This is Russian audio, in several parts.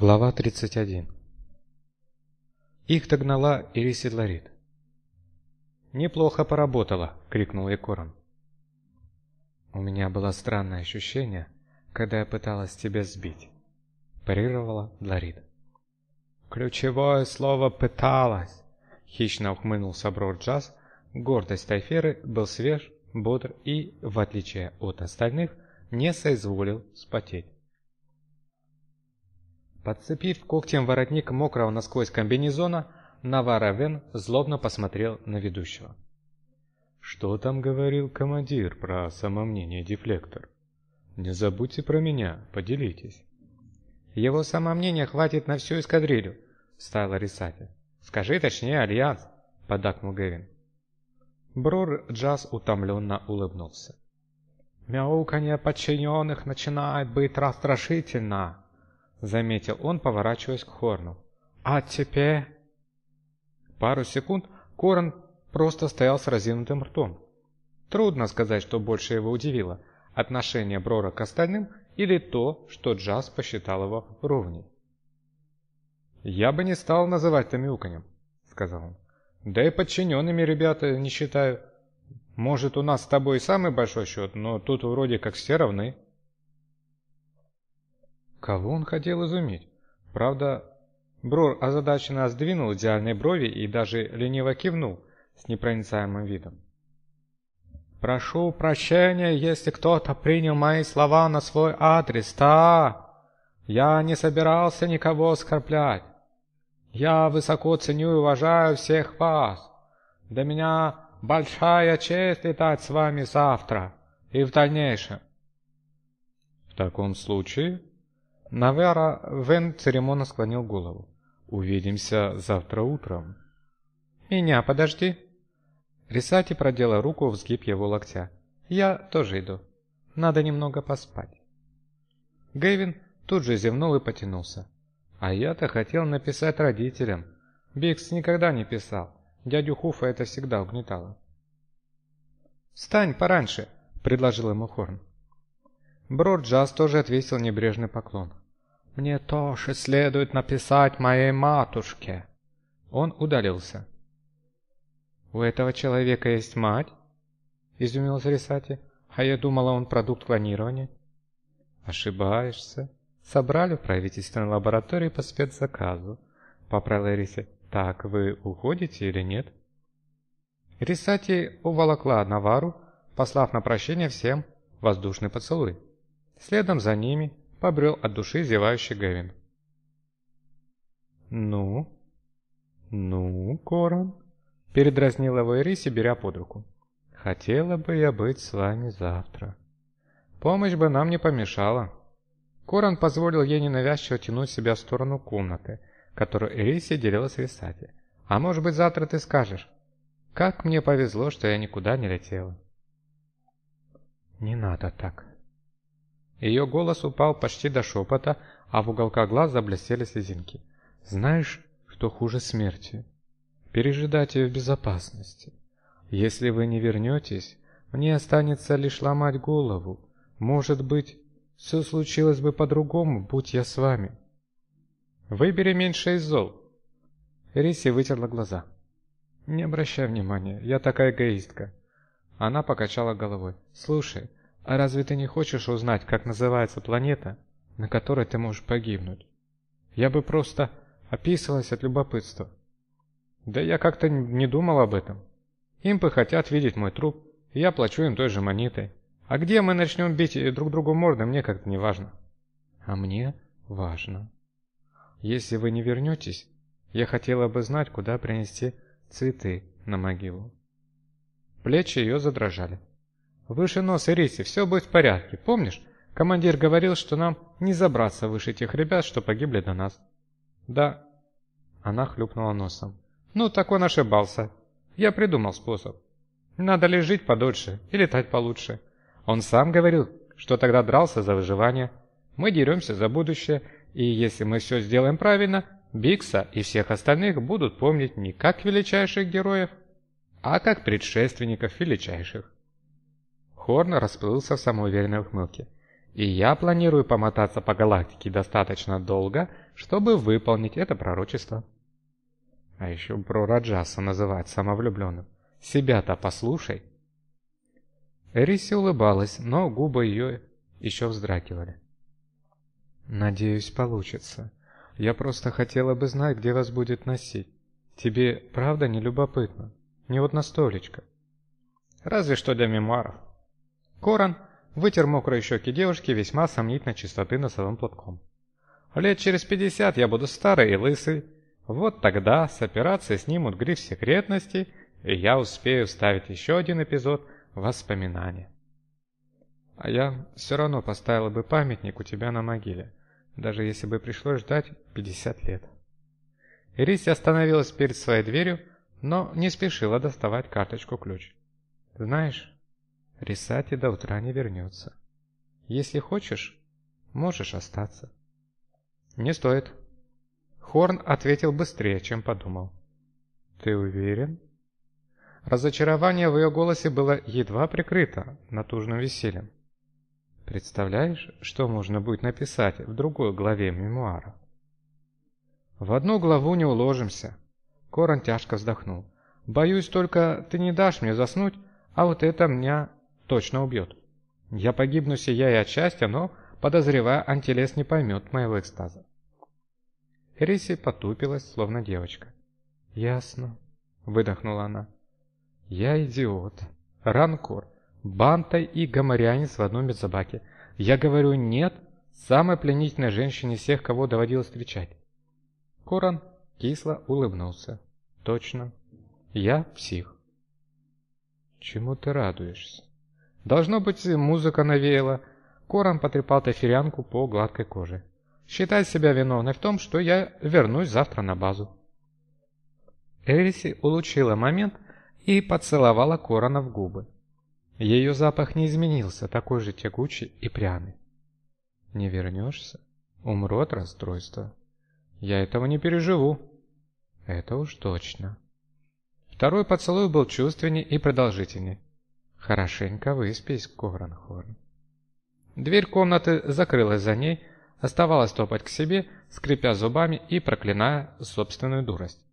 Глава 31 Их догнала Ирисидларит. «Неплохо поработала!» — крикнул ей Корон. «У меня было странное ощущение, когда я пыталась тебя сбить», — парировала Дларит. «Ключевое слово «пыталась», — хищно ухмыльнулся Брод-Джаз. Гордость Тайферы был свеж, бодр и, в отличие от остальных, не соизволил вспотеть. Подцепив когтем воротник мокрого насквозь комбинезона, Навара Вен злобно посмотрел на ведущего. «Что там говорил командир про самомнение дефлектор? Не забудьте про меня, поделитесь». «Его самомнения хватит на всю эскадрилью», — вставила Рисати. «Скажи точнее, Альянс», — поддакнул Гевин. Брор Джаз утомленно улыбнулся. «Мяуканье подчиненных начинает быть расстрашительно», — заметил он, поворачиваясь к Хорну. «А теперь...» Пару секунд Корн просто стоял с разинутым ртом. Трудно сказать, что больше его удивило — отношение Брора к остальным или то, что Джаз посчитал его ровней. «Я бы не стал называть это мяуканьем», — сказал он. «Да и подчиненными ребята не считаю. Может, у нас с тобой самый большой счет, но тут вроде как все равны». Кого он хотел изумить? Правда, Брор озадаченно сдвинул идеальные брови и даже лениво кивнул с непроницаемым видом. «Прошу прощения, если кто-то принял мои слова на свой адрес, да? Я не собирался никого оскорблять. Я высоко ценю и уважаю всех вас. Для меня большая честь летать с вами завтра и в дальнейшем». «В таком случае Навера Вен церемонно склонил голову. «Увидимся завтра утром». «Меня подожди». Рисати продела руку в сгиб его локтя. «Я тоже иду. Надо немного поспать». Гэвин тут же зевнул и потянулся. «А я-то хотел написать родителям. Бикс никогда не писал. Дядю Хуфа это всегда угнетало». «Встань пораньше», — предложил ему Хорн. Брод Джаз тоже отвесил небрежный поклон. «Мне тоже следует написать моей матушке». Он удалился. «У этого человека есть мать?» – изумился Рисати. «А я думала, он продукт клонирования». «Ошибаешься. Собрали в правительственной лаборатории по спецзаказу», – поправила Риси. «Так, вы уходите или нет?» Рисати уволокла Навару, послав на прощение всем воздушный поцелуй. Следом за ними побрел от души зевающий Гевин. «Ну? Ну, Корон?» — передразнил его Ириси, беря под руку. «Хотела бы я быть с вами завтра. Помощь бы нам не помешала». Корон позволил ей ненавязчиво тянуть себя в сторону комнаты, которую Ириси делила с Рисати. «А может быть, завтра ты скажешь, как мне повезло, что я никуда не летела». «Не надо так», ее голос упал почти до шепота, а в уголках глаз заблестели слезинки. «Знаешь, что хуже смерти? Пережидать ее в безопасности. Если вы не вернетесь, мне останется лишь ломать голову. Может быть, все случилось бы по-другому, будь я с вами». «Выбери меньше из зол». Риси вытерла глаза. «Не обращай внимания, я такая эгоистка». Она покачала головой. «Слушай, а разве ты не хочешь узнать, как называется планета, на которой ты можешь погибнуть? Я бы просто описывалась от любопытства. Да я как-то не думал об этом. Импы хотят видеть мой труп, и я плачу им той же монетой. А где мы начнем бить друг другу морды, мне как-то не важно. А мне важно. Если вы не вернетесь, я хотела бы знать, куда принести цветы на могилу. Плечи ее задрожали. Выше носа Риси, все будет в порядке. Помнишь, командир говорил, что нам не забраться выше тех ребят, что погибли до нас. Да. Она хлюпнула носом. Ну, так он ошибался. Я придумал способ. Надо ли жить подольше и летать получше. Он сам говорил, что тогда дрался за выживание. Мы деремся за будущее, и если мы все сделаем правильно, Бикса и всех остальных будут помнить не как величайших героев, а как предшественников величайших. Хорн расплылся в самоуверенной ухмылке. И я планирую помотаться по галактике достаточно долго, чтобы выполнить это пророчество. А еще про Раджаса называть самовлюбленным. Себя-то послушай. Эриси улыбалась, но губы ее еще вздрагивали. «Надеюсь, получится. Я просто хотела бы знать, где вас будет носить. Тебе правда не любопытно? Не вот на столечко?» «Разве что для мемуаров». Коран вытер мокрые щеки девушки весьма сомнительной чистоты носовым платком. «Лет через пятьдесят я буду старый и лысый. Вот тогда с операции снимут гриф секретности, и я успею вставить еще один эпизод воспоминания». «А я все равно поставила бы памятник у тебя на могиле», даже если бы пришлось ждать 50 лет. Ириси остановилась перед своей дверью, но не спешила доставать карточку-ключ. «Знаешь, Рисати до утра не вернется. Если хочешь, можешь остаться». «Не стоит». Хорн ответил быстрее, чем подумал. «Ты уверен?» Разочарование в ее голосе было едва прикрыто натужным весельем. Представляешь, что можно будет написать в другой главе мемуара? В одну главу не уложимся. Корон тяжко вздохнул. Боюсь только, ты не дашь мне заснуть, а вот это меня точно убьет. Я погибну сияя от счастья, но, подозревая, антилес не поймет моего экстаза. Риси потупилась, словно девочка. «Ясно», — выдохнула она. «Я идиот. Ранкор. Бантай и гоморянец в одном медзабаке. Я говорю «нет» самой пленительной женщине всех, кого доводилось встречать. Коран кисло улыбнулся. Точно. Я псих. Чему ты радуешься? Должно быть, музыка навеяла. Коран потрепал тафирянку по гладкой коже. Считай себя виновной в том, что я вернусь завтра на базу. Эриси улучила момент и поцеловала Корана в губы. Ее запах не изменился, такой же тягучий и пряный. Не вернешься? Умру от расстройства. Я этого не переживу. Это уж точно. Второй поцелуй был чувственней и продолжительней. Хорошенько выспись, Коранхорн. Дверь комнаты закрылась за ней, оставалось топать к себе, скрипя зубами и проклиная собственную дурость.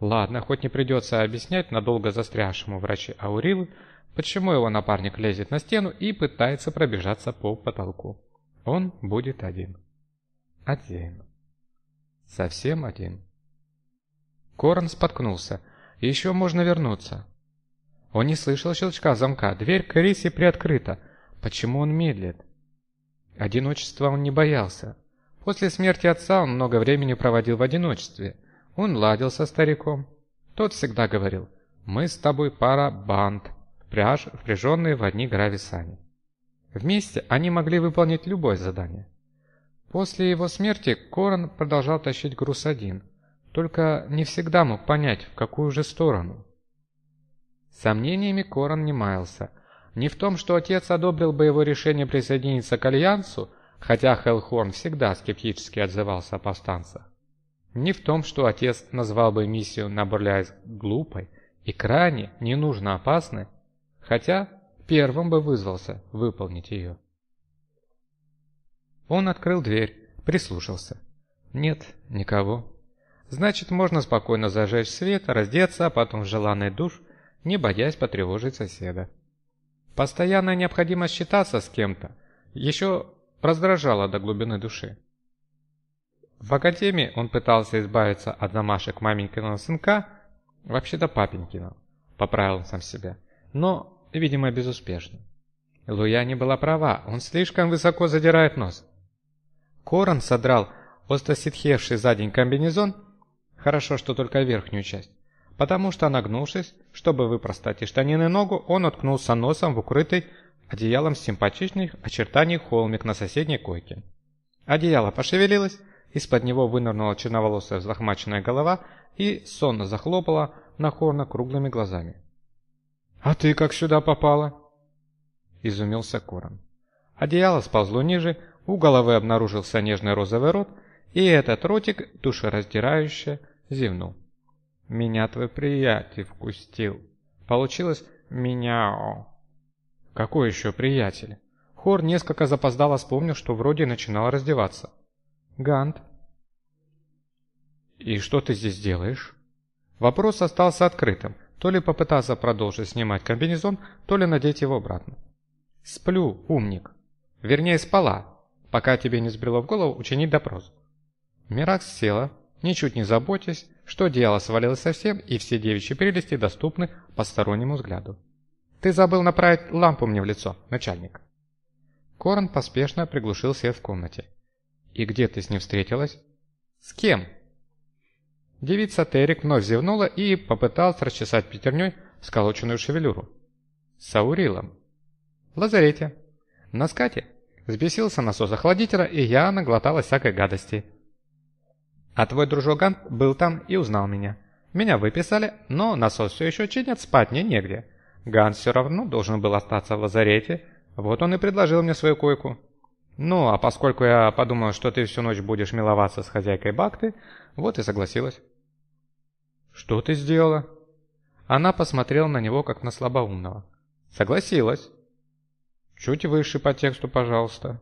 Ладно, хоть не придется объяснять надолго застрявшему враче Аурилу, почему его напарник лезет на стену и пытается пробежаться по потолку. Он будет один. Один. Совсем один. Корн споткнулся. Еще можно вернуться. Он не слышал щелчка замка. Дверь к Рисе приоткрыта. Почему он медлит? Одиночества он не боялся. После смерти отца он много времени проводил в одиночестве. Он ладил со стариком. Тот всегда говорил, «Мы с тобой пара банд, пряж, впряженные в одни грависани. Вместе они могли выполнить любое задание. После его смерти Корон продолжал тащить груз один, только не всегда мог понять, в какую же сторону. Сомнениями Корон не маялся. Не в том, что отец одобрил бы его решение присоединиться к Альянсу, хотя Хелхорн всегда скептически отзывался о повстанцах. Не в том, что отец назвал бы миссию на Бурляйск глупой и крайне ненужно опасной, хотя первым бы вызвался выполнить ее. Он открыл дверь, прислушался. Нет, никого. Значит, можно спокойно зажечь свет, раздеться, а потом в желанный душ, не боясь потревожить соседа. Постоянная необходимость считаться с кем-то еще раздражала до глубины души. В академии он пытался избавиться от замашек маменькиного сынка, вообще-то папенькиного, поправил сам себя, но видимо, безуспешно. Луя не была права, он слишком высоко задирает нос. Корон содрал остоситхевший за день комбинезон, хорошо, что только верхнюю часть, потому что, нагнувшись, чтобы выпростать из штанины ногу, он уткнулся носом в укрытый одеялом симпатичных очертаний холмик на соседней койке. Одеяло пошевелилось, из-под него вынырнула черноволосая взлохмаченная голова и сонно захлопала на Хорна круглыми глазами. «А ты как сюда попала?» Изумился Корон. Одеяло сползло ниже, у головы обнаружился нежный розовый рот, и этот ротик душераздирающе зевнул. «Меня твой приятель вкустил. Получилось «мяу». «Какой еще приятель?» Хор несколько запоздало вспомнил, что вроде начинал раздеваться. «Гант». «И что ты здесь делаешь?» Вопрос остался открытым. То ли попытаться продолжить снимать комбинезон, то ли надеть его обратно. «Сплю, умник. Вернее, спала, пока тебе не сбрело в голову учинить допрос». Миракс села, ничуть не заботясь, что дело свалилось совсем, и все девичьи прелести доступны постороннему взгляду. «Ты забыл направить лампу мне в лицо, начальник». Корн поспешно приглушил свет в комнате. «И где ты с ним встретилась?» «С кем?» Девица Терек вновь зевнула и попыталась расчесать пятерней сколоченную шевелюру. «С Аурилом». «В лазарете». «На скате». Взбесился насос охладителя, и я наглоталась всякой гадости. А твой дружок Гант был там и узнал меня. Меня выписали, но насос все еще чинят, спать мне негде. Гант все равно должен был остаться в лазарете, вот он и предложил мне свою койку. Ну, а поскольку я подумал, что ты всю ночь будешь миловаться с хозяйкой Бакты, вот и согласилась. Что ты сделала? Она посмотрела на него, как на слабоумного. Согласилась. Чуть выше по тексту, пожалуйста.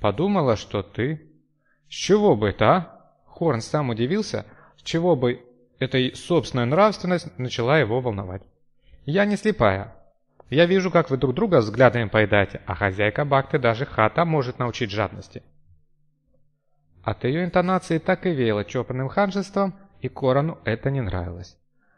Подумала, что ты... С чего бы это, а? Хорн сам удивился, с чего бы эта собственная нравственность начала его волновать. Я не слепая, я вижу, как вы друг друга взглядами поедаете, а хозяйка Бакты даже хата может научить жадности». От ее интонации так и веяло чопорным ханжеством, и Корану это не нравилось,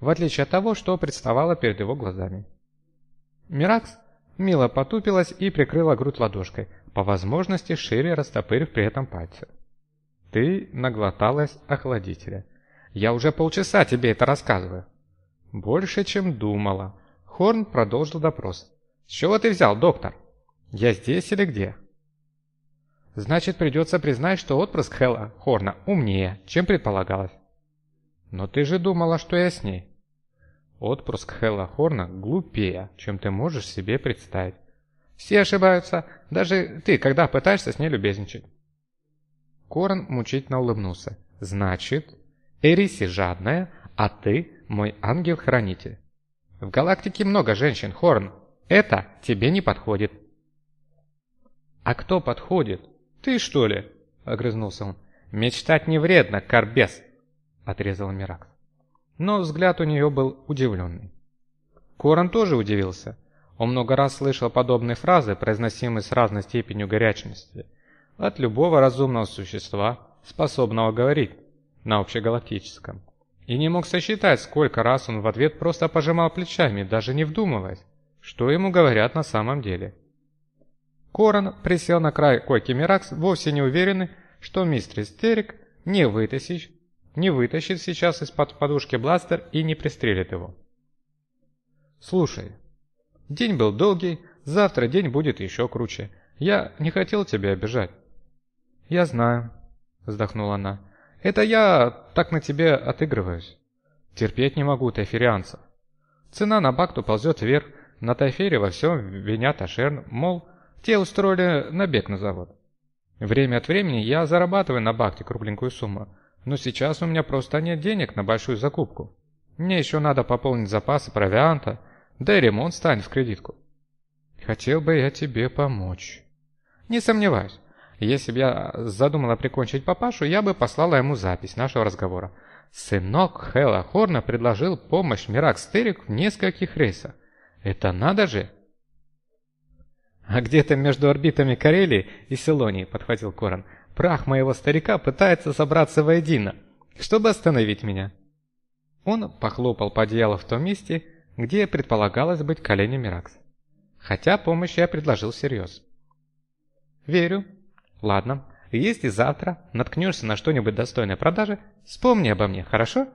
в отличие от того, что представало перед его глазами. Миракс мило потупилась и прикрыла грудь ладошкой, по возможности шире растопырив при этом пальцы. «Ты наглоталась охладителя. Я уже полчаса тебе это рассказываю». «Больше, чем думала», Хорн продолжил допрос. «С чего ты взял, доктор? Я здесь или где?» «Значит, придется признать, что отпрыск Хэлла Хорна умнее, чем предполагалось». «Но ты же думала, что я с ней». «Отпрыск Хэлла Хорна глупее, чем ты можешь себе представить. Все ошибаются, даже ты, когда пытаешься с ней любезничать». Корн мучительно улыбнулся. «Значит, Эриси жадная, а ты мой ангел-хранитель. В галактике много женщин, Хорн. Это тебе не подходит. А кто подходит? Ты что ли? Огрызнулся он. Мечтать не вредно, Карбес, отрезал Миракс. Но взгляд у нее был удивленный. Корон тоже удивился. Он много раз слышал подобные фразы, произносимые с разной степенью горячности, от любого разумного существа, способного говорить на общегалактическом. И не мог сосчитать, сколько раз он в ответ просто пожимал плечами, даже не вдумываясь, что ему говорят на самом деле. Корон присел на край койки Миракс, вовсе не уверенный, что мистер Истерик не вытащит, не вытащит сейчас из-под подушки бластер и не пристрелит его. «Слушай, день был долгий, завтра день будет еще круче. Я не хотел тебя обижать». «Я знаю», — вздохнула она. Это я так на тебе отыгрываюсь. Терпеть не могу тайферианцев. Цена на бакту ползет вверх, на тайфере во всем винят Ашерн, мол, те устроили набег на завод. Время от времени я зарабатываю на бакте кругленькую сумму, но сейчас у меня просто нет денег на большую закупку. Мне еще надо пополнить запасы провианта, да и ремонт станет в кредитку. Хотел бы я тебе помочь. Не сомневаюсь. Если бы я задумала прикончить папашу, я бы послала ему запись нашего разговора. Сынок Хэлла Хорна предложил помощь Миракс Терек в нескольких рейсах. Это надо же! А где-то между орбитами Карелии и Селонии, подхватил Коран, прах моего старика пытается собраться воедино, чтобы остановить меня. Он похлопал по одеялу в том месте, где предполагалось быть колени Миракс. Хотя помощь я предложил всерьез. «Верю», Ладно, если завтра наткнешься на что-нибудь достойное продажи, вспомни обо мне, хорошо?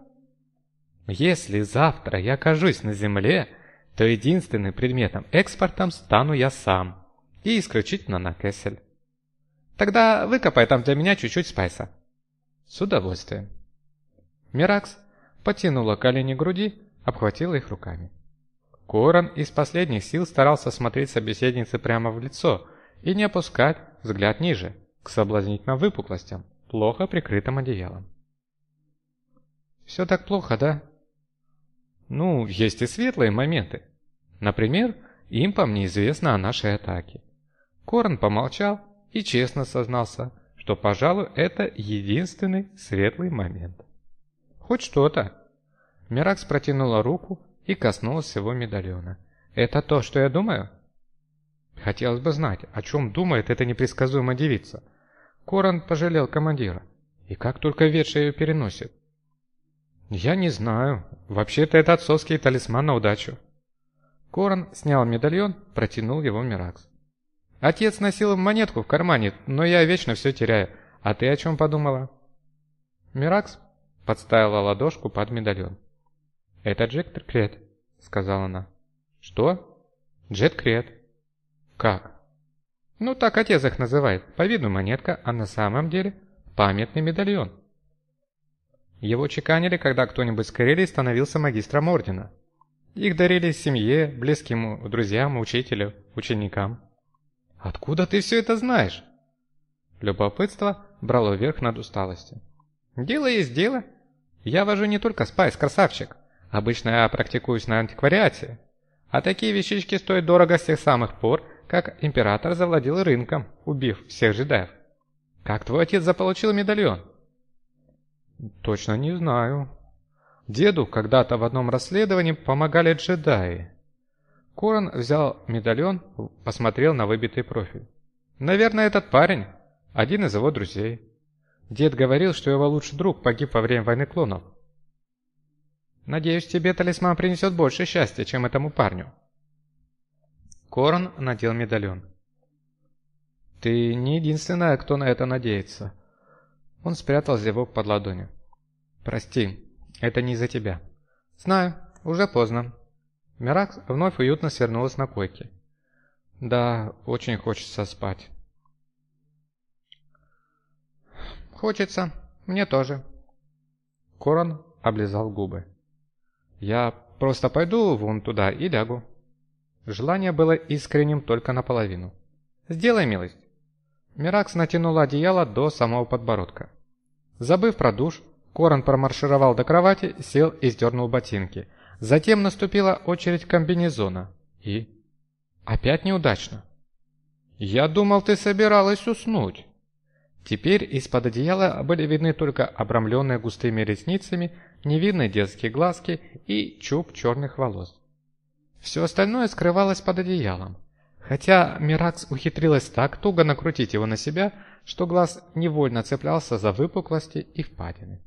Если завтра я окажусь на земле, то единственным предметом экспортом стану я сам. И исключительно на Кессель. Тогда выкопай там для меня чуть-чуть спайса. С удовольствием. Миракс потянула колени груди, обхватила их руками. Корон из последних сил старался смотреть собеседнице прямо в лицо и не опускать взгляд ниже, к соблазнительным выпуклостям, плохо прикрытым одеялом. «Все так плохо, да?» «Ну, есть и светлые моменты. Например, им по мне известно о нашей атаке. Корн помолчал и честно сознался, что, пожалуй, это единственный светлый момент. Хоть что-то. Миракс протянула руку и коснулась его медальона. «Это то, что я думаю?» Хотелось бы знать, о чем думает эта непредсказуемая девица. Коран пожалел командира. И как только ветша ее переносит. «Я не знаю. Вообще-то это отцовский талисман на удачу». Коран снял медальон, протянул его Миракс. «Отец носил монетку в кармане, но я вечно все теряю. А ты о чем подумала?» Миракс подставила ладошку под медальон. «Это Джек Крет», — сказала она. «Что?» «Джет Крет». «Как?» «Ну, так отец их называет. По виду монетка, а на самом деле памятный медальон». Его чеканили, когда кто-нибудь с Карелии становился магистром ордена. Их дарили семье, близким друзьям, учителю, ученикам. «Откуда ты все это знаешь?» Любопытство брало верх над усталостью. «Дело есть дело. Я вожу не только спайс, красавчик. Обычно я практикуюсь на антиквариате. А такие вещички стоят дорого с тех самых пор, как император завладел рынком, убив всех джедаев. Как твой отец заполучил медальон?» «Точно не знаю. Деду когда-то в одном расследовании помогали джедаи». Корон взял медальон, посмотрел на выбитый профиль. «Наверное, этот парень, один из его друзей. Дед говорил, что его лучший друг погиб во время войны клонов. Надеюсь, тебе талисман принесет больше счастья, чем этому парню». Корон надел медальон. «Ты не единственная, кто на это надеется». Он спрятал зевок под ладонью. «Прости, это не из-за тебя». «Знаю, уже поздно». Миракс вновь уютно свернулась на койке. «Да, очень хочется спать». «Хочется. Мне тоже». Корон облизал губы. «Я просто пойду вон туда и лягу». Желание было искренним только наполовину. «Сделай милость». Миракс натянула одеяло до самого подбородка. Забыв про душ, Корон промаршировал до кровати, сел и сдернул ботинки. Затем наступила очередь комбинезона. И... Опять неудачно. «Я думал, ты собиралась уснуть». Теперь из-под одеяла были видны только обрамленные густыми ресницами невидные детские глазки и чуб черных волос. Все остальное скрывалось под одеялом. Хотя Миракс ухитрилась так туго накрутить его на себя, что глаз невольно цеплялся за выпуклости и впадины.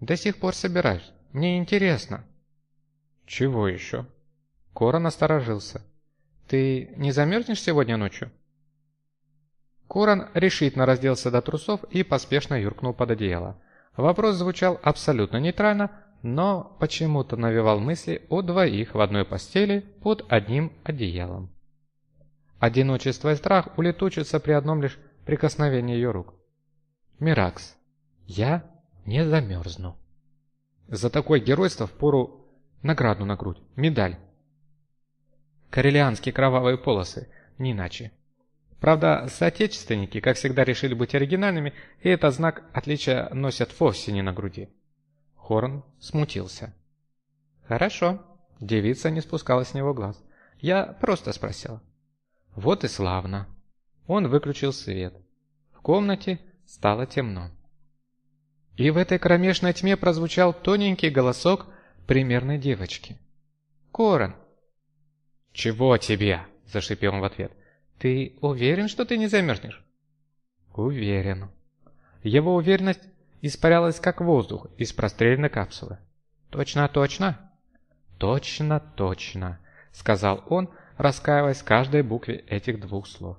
«До сих пор собираешь. Мне интересно». «Чего еще?» Корон насторожился. «Ты не замерзнешь сегодня ночью?» Корон решительно разделся до трусов и поспешно юркнул под одеяло. Вопрос звучал абсолютно нейтрально, но почему-то навевал мысли о двоих в одной постели под одним одеялом. Одиночество и страх улетучатся при одном лишь прикосновении ее рук. «Миракс, я не замерзну». За такое геройство впору награду на грудь, медаль. Карелианские кровавые полосы, не иначе. Правда, соотечественники, как всегда, решили быть оригинальными, и этот знак отличия носят вовсе не на груди. Хорн смутился. «Хорошо». Девица не спускала с него глаз. «Я просто спросила». «Вот и славно». Он выключил свет. В комнате стало темно. И в этой кромешной тьме прозвучал тоненький голосок примерной девочки. «Корон!» «Чего тебе?» – зашипел он в ответ. «Ты уверен, что ты не замерзнешь?» «Уверен». Его уверенность испарялась как воздух из простреленной капсулы. «Точно, точно?» «Точно, точно», — сказал он, раскаиваясь каждой букве этих двух слов.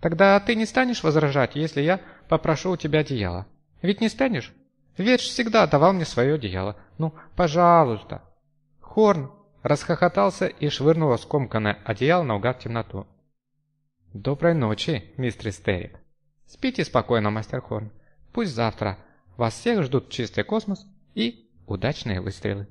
«Тогда ты не станешь возражать, если я попрошу у тебя одеяло? Ведь не станешь? Ветш всегда давал мне свое одеяло. Ну, пожалуйста!» Хорн расхохотался и швырнул скомканное одеяло наугад в темноту. «Доброй ночи, мистер Стерик. Спите спокойно, мастер Хорн. Пусть завтра вас всех ждут чистый космос и удачные выстрелы.